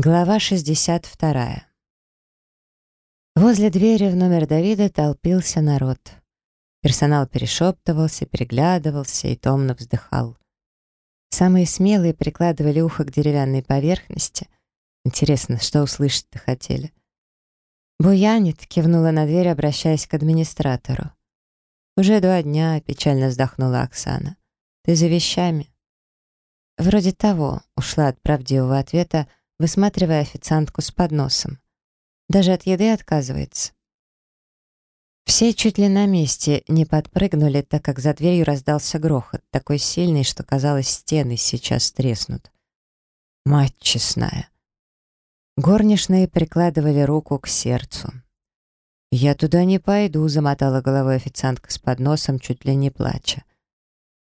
Глава 62. Возле двери в номер Давида толпился народ. Персонал перешептывался, переглядывался и томно вздыхал. Самые смелые прикладывали ухо к деревянной поверхности. Интересно, что услышать-то хотели? Буянит кивнула на дверь, обращаясь к администратору. «Уже два дня», — печально вздохнула Оксана. «Ты за вещами?» Вроде того, ушла от правдивого ответа, высматривая официантку с подносом. Даже от еды отказывается. Все чуть ли на месте не подпрыгнули, так как за дверью раздался грохот, такой сильный, что, казалось, стены сейчас треснут. Мать честная. Горничные прикладывали руку к сердцу. «Я туда не пойду», — замотала головой официантка с подносом, чуть ли не плача.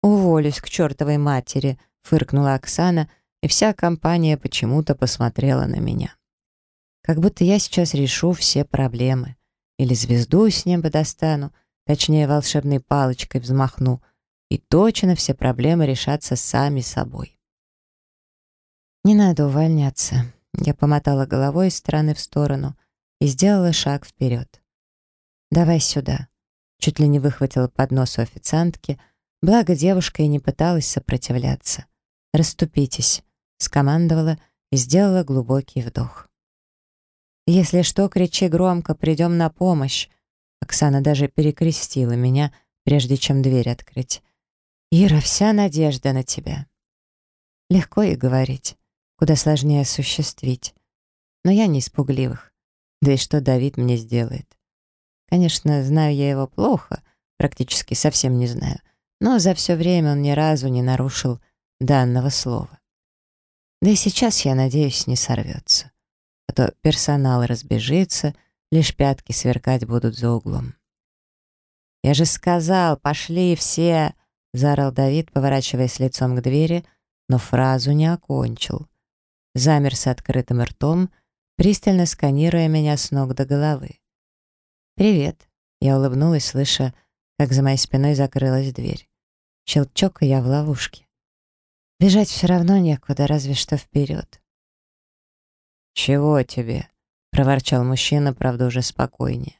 «Уволюсь к чертовой матери», — фыркнула Оксана, — и вся компания почему-то посмотрела на меня. Как будто я сейчас решу все проблемы. Или звезду с неба достану, точнее, волшебной палочкой взмахну, и точно все проблемы решатся сами собой. Не надо увольняться. Я помотала головой из стороны в сторону и сделала шаг вперед. «Давай сюда». Чуть ли не выхватила поднос у официантки, благо девушка и не пыталась сопротивляться. «Раступитесь» скомандовала и сделала глубокий вдох. «Если что, кричи громко, придем на помощь!» Оксана даже перекрестила меня, прежде чем дверь открыть. «Ира, вся надежда на тебя!» Легко и говорить, куда сложнее осуществить. Но я не испугливых. Да и что Давид мне сделает? Конечно, знаю я его плохо, практически совсем не знаю, но за все время он ни разу не нарушил данного слова. Да и сейчас, я надеюсь, не сорвется. А то персонал разбежится, лишь пятки сверкать будут за углом. «Я же сказал, пошли все!» — заорал Давид, поворачиваясь лицом к двери, но фразу не окончил. Замер с открытым ртом, пристально сканируя меня с ног до головы. «Привет!» — я улыбнулась, слыша, как за моей спиной закрылась дверь. Щелчок, и я в ловушке. Бежать все равно некуда, разве что вперед. «Чего тебе?» — проворчал мужчина, правда, уже спокойнее.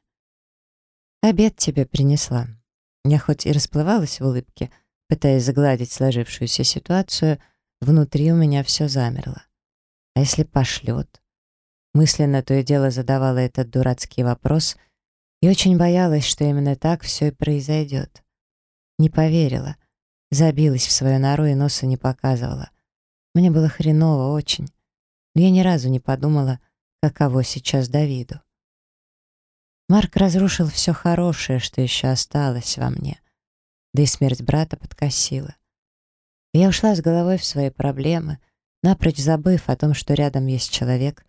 «Обед тебе принесла». Я хоть и расплывалась в улыбке, пытаясь загладить сложившуюся ситуацию, внутри у меня все замерло. А если пошлет? Мысленно то и дело задавала этот дурацкий вопрос и очень боялась, что именно так все и произойдет. Не поверила, Забилась в свою нору и носа не показывала. Мне было хреново очень. Но я ни разу не подумала, каково сейчас Давиду. Марк разрушил все хорошее, что еще осталось во мне. Да и смерть брата подкосила. я ушла с головой в свои проблемы, напрочь забыв о том, что рядом есть человек,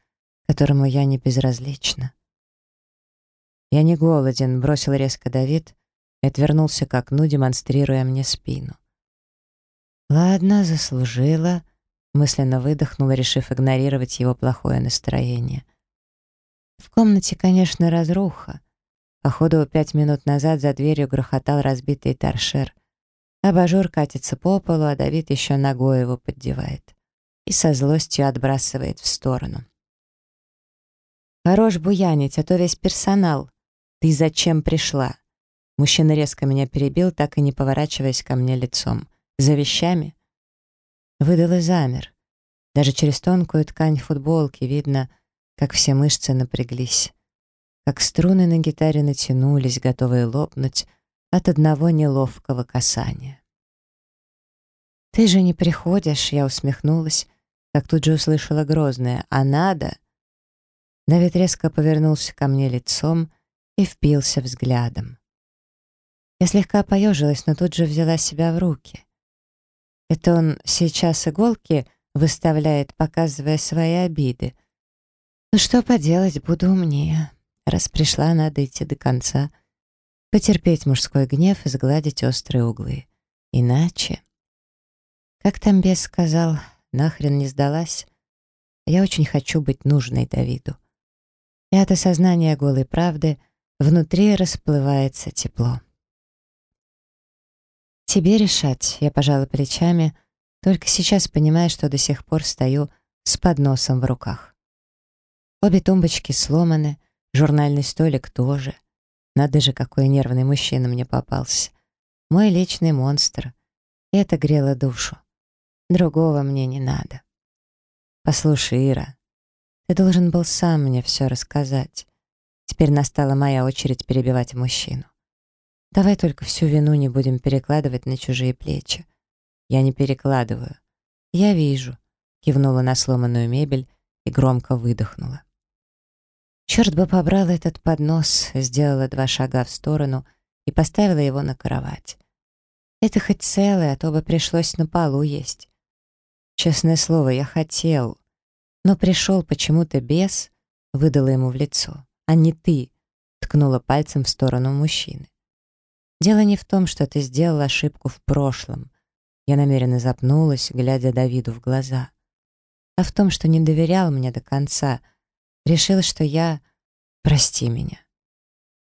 которому я не безразлична. «Я не голоден», — бросил резко Давид и отвернулся к окну, демонстрируя мне спину. «Ладно, заслужила», — мысленно выдохнула, решив игнорировать его плохое настроение. В комнате, конечно, разруха. Походу, пять минут назад за дверью грохотал разбитый торшер. Абажур катится по полу, а Давид еще ногой его поддевает. И со злостью отбрасывает в сторону. «Хорош буянить, а то весь персонал. Ты зачем пришла?» Мужчина резко меня перебил, так и не поворачиваясь ко мне лицом. За вещами? Выдал и замер. Даже через тонкую ткань футболки видно, как все мышцы напряглись. Как струны на гитаре натянулись, готовые лопнуть от одного неловкого касания. «Ты же не приходишь», — я усмехнулась, как тут же услышала грозное «А надо?» Давид резко повернулся ко мне лицом и впился взглядом. Я слегка поежилась, но тут же взяла себя в руки. Это он сейчас иголки выставляет, показывая свои обиды. Ну что поделать, буду умнее. Раз пришла, надо идти до конца. Потерпеть мужской гнев и сгладить острые углы. Иначе... Как там бес сказал, нахрен не сдалась. Я очень хочу быть нужной Давиду. И от осознания голой правды внутри расплывается тепло. «Тебе решать», — я пожала плечами, только сейчас понимая, что до сих пор стою с подносом в руках. Обе тумбочки сломаны, журнальный столик тоже. Надо же, какой нервный мужчина мне попался. Мой личный монстр. Это грело душу. Другого мне не надо. Послушай, Ира, ты должен был сам мне все рассказать. Теперь настала моя очередь перебивать мужчину. Давай только всю вину не будем перекладывать на чужие плечи. Я не перекладываю. Я вижу. Кивнула на сломанную мебель и громко выдохнула. Черт бы побрал этот поднос, сделала два шага в сторону и поставила его на кровать. Это хоть целое, а то бы пришлось на полу есть. Честное слово, я хотел, но пришел почему-то бес, выдала ему в лицо, а не ты, ткнула пальцем в сторону мужчины. Дело не в том, что ты сделал ошибку в прошлом. Я намеренно запнулась, глядя Давиду в глаза. А в том, что не доверял мне до конца. Решил, что я... Прости меня.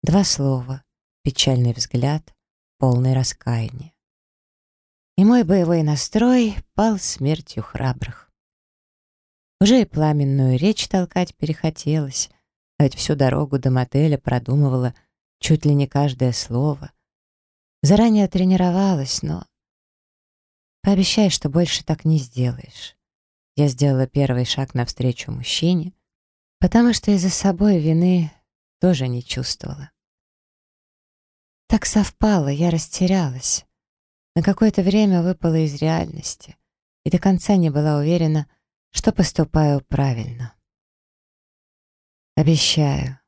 Два слова, печальный взгляд, полный раскаяния. И мой боевой настрой пал смертью храбрых. Уже и пламенную речь толкать перехотелось, а ведь всю дорогу до мотеля продумывала чуть ли не каждое слово. Заранее тренировалась, но... Пообещай, что больше так не сделаешь. Я сделала первый шаг навстречу мужчине, потому что из-за собой вины тоже не чувствовала. Так совпало, я растерялась. На какое-то время выпала из реальности и до конца не была уверена, что поступаю правильно. Обещаю.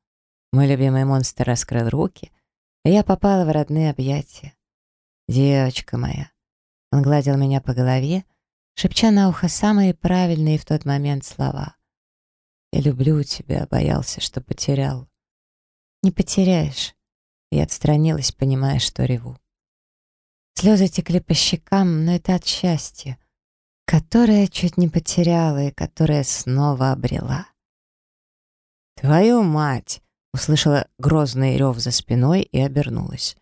Мой любимый монстр раскрыл руки, я попала в родные объятия. Девочка моя. Он гладил меня по голове, шепча на ухо самые правильные в тот момент слова. «Я люблю тебя», — боялся, что потерял. «Не потеряешь». Я отстранилась, понимая, что реву. Слезы текли по щекам, но это от счастья которое чуть не потеряла и которое снова обрела. «Твою мать!» — услышала грозный рев за спиной и обернулась.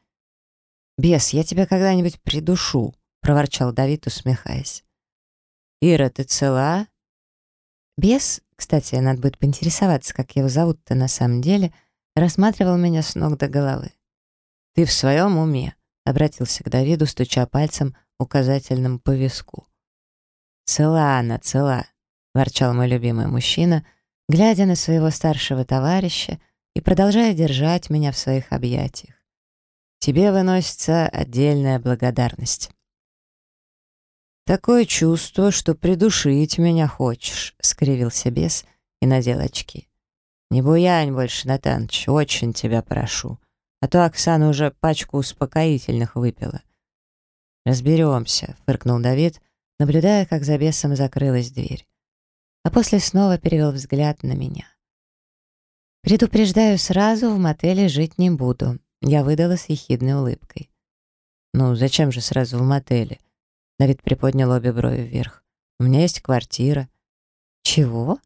«Бес, я тебя когда-нибудь придушу!» — проворчал Давид, усмехаясь. «Ира, ты цела?» Бес, кстати, надо будет поинтересоваться, как его зовут-то на самом деле, рассматривал меня с ног до головы. «Ты в своем уме?» — обратился к Давиду, стуча пальцем указательным по виску. «Цела она, цела», — ворчал мой любимый мужчина, глядя на своего старшего товарища и продолжая держать меня в своих объятиях. «Тебе выносится отдельная благодарность». «Такое чувство, что придушить меня хочешь», — скривился бес и надел очки. «Не буянь больше, Натаныч, очень тебя прошу, а то Оксана уже пачку успокоительных выпила». «Разберемся», — фыркнул Давид, — наблюдая, как за бесом закрылась дверь. А после снова перевел взгляд на меня. «Предупреждаю сразу, в мотеле жить не буду», — я выдала с ехидной улыбкой. «Ну, зачем же сразу в мотеле?» Давид приподнял обе брови вверх. «У меня есть квартира». «Чего?»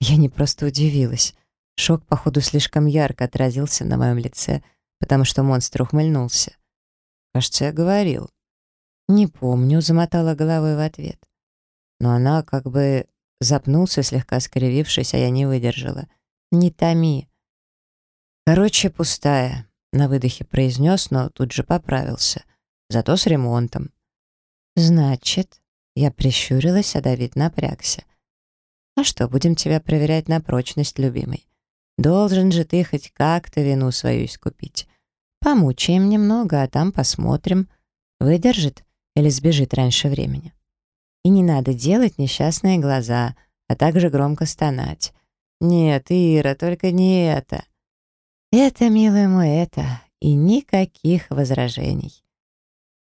Я не просто удивилась. Шок, походу, слишком ярко отразился на моем лице, потому что монстр ухмыльнулся. «Кажется, я говорил». «Не помню», — замотала головой в ответ. Но она как бы запнулся, слегка скривившись, а я не выдержала. «Не томи». «Короче, пустая», — на выдохе произнес, но тут же поправился. Зато с ремонтом. «Значит...» — я прищурилась, а Давид напрягся. «А что, будем тебя проверять на прочность, любимый? Должен же ты хоть как-то вину свою искупить. Помучаем немного, а там посмотрим. Выдержит?» или сбежит раньше времени. И не надо делать несчастные глаза, а также громко стонать. «Нет, Ира, только не это». «Это, милый мой, это, и никаких возражений».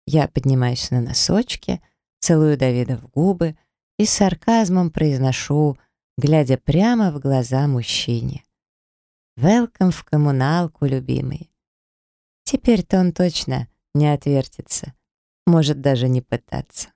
Я поднимаюсь на носочки, целую Давида в губы и с сарказмом произношу, глядя прямо в глаза мужчине. «Велкам в коммуналку, любимый». Теперь-то он точно не отвертится может даже не пытаться.